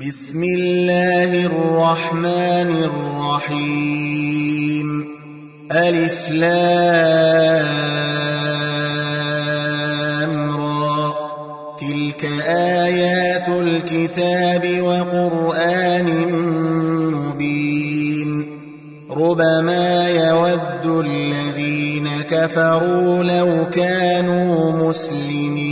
بسم الله الرحمن الرحيم. ألف لام را. تلك آيات الكتاب وقرآن مبين. ربما يود الذين كفروا لو كانوا مسلمين.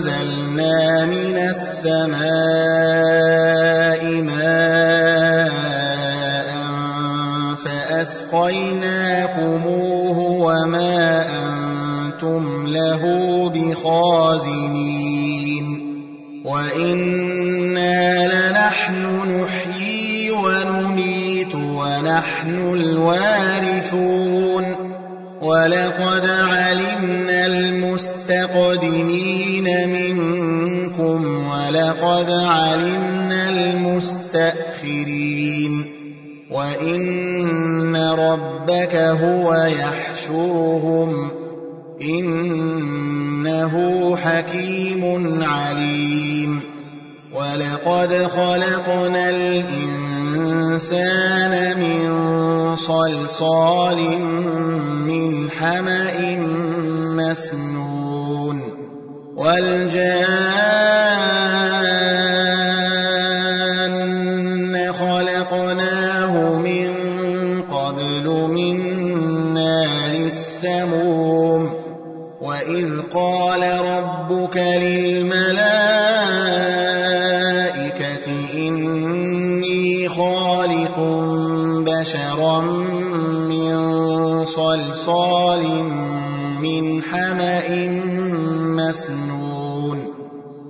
فأنزلنا من السماء ماء فأسقيناكموه وما أنتم له بخازنين وإنا لنحن نحيي ونميت ونحن الوارثون ولقد علمنا المستقدمين منكم ولقد علمنا المستأخرين وإن ربك هو يحشرهم إنه حكيم عليم ولقد خلقنا الإنسان من صلصال من حمأ مسنون والجان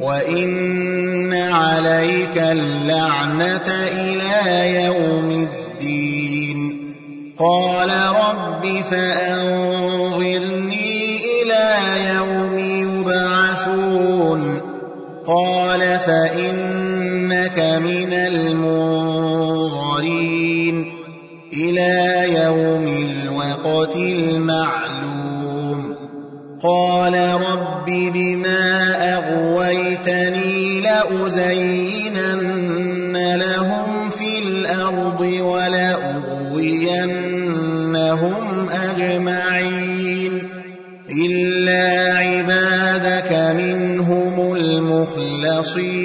وإن عليك اللعنة إلى يوم الدين قال رب فأنظرني إلى يوم يبعثون قال فإنك من المنظرين إلى يوم الوقت المعلوم قال رب بما لأزينن لهم في الأرض ولأغوينهم أجمعين إلا عبادك منهم المخلصين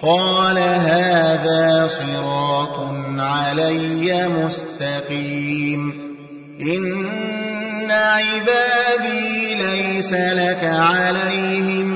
قال هذا صراط علي مستقيم إن عبادي ليس لك عليهم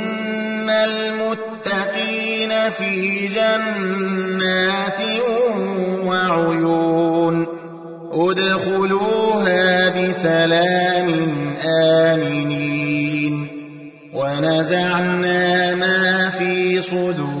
في جنات وعيون ادخلوها بسلام آمنين ونزعنا ما في صدورهم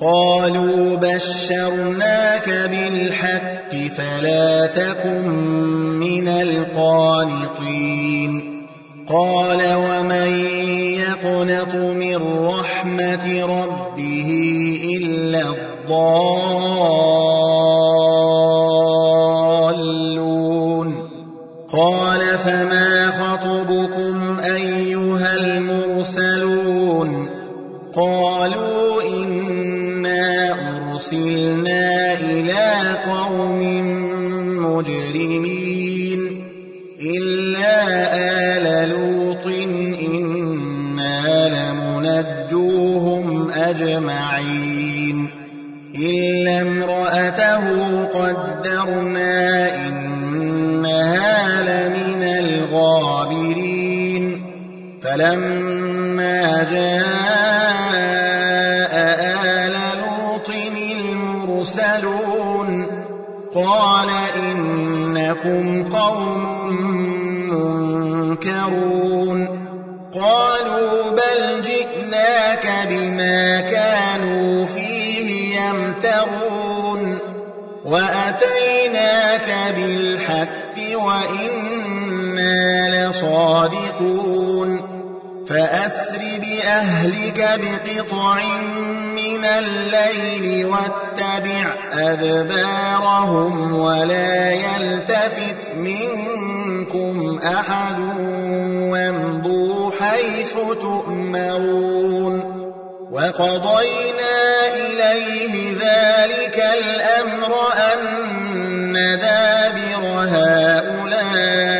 قالوا بشرناك بالحق فلا تكن من القانطين. قال ومن يقنط من رحمة ربه مجرمين إلا آل لوط إنا لمنجوهم أجمعين إلا امرأته قدرنا إنها لمن الغابرين فلما جاء إنكم قوم منكرون. قالوا بل جئناك بما كانوا فيه يمترون. وأتيناك بالحق وإنا لصادقون. فأسر بأهلك بقطع من الليل واتبع أدبارهم ولا يلتفت منكم أحد وامضوا حيث تؤمرون وقضينا إليه ذلك الأمر أن دابر هؤلاء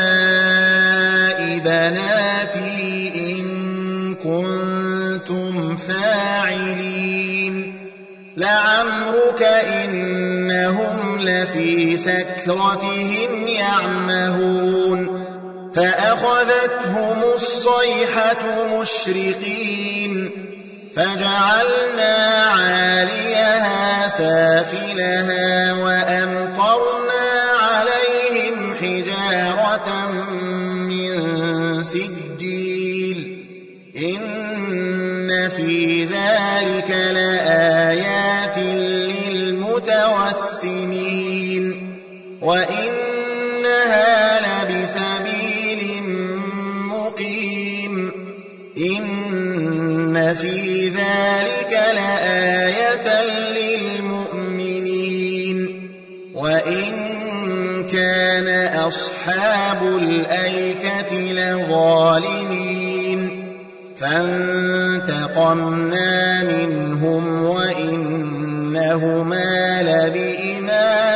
لعمرك إنهم لفي سكرتهم يعمهون فأخذتهم الصيحة مشرقين فجعلنا عاليها سافلها وأمطرنا للمتوسمين وإنها لبسبيل مقيم. إن في ذلك لآية للمؤمنين. وإن كان أصحاب الأيكة لظالمين. فانتقمنا منهم وإنهما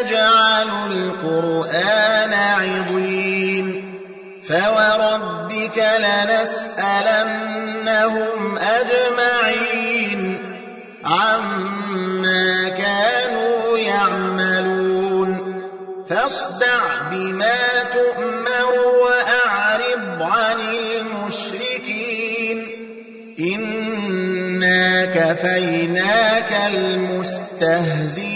يجعلوا القرآن عضين فوربك لنسألنهم أجمعين عما كانوا يعملون فاصدع بما تؤمر وأعرض عن المشركين إنا كفيناك المستهزئين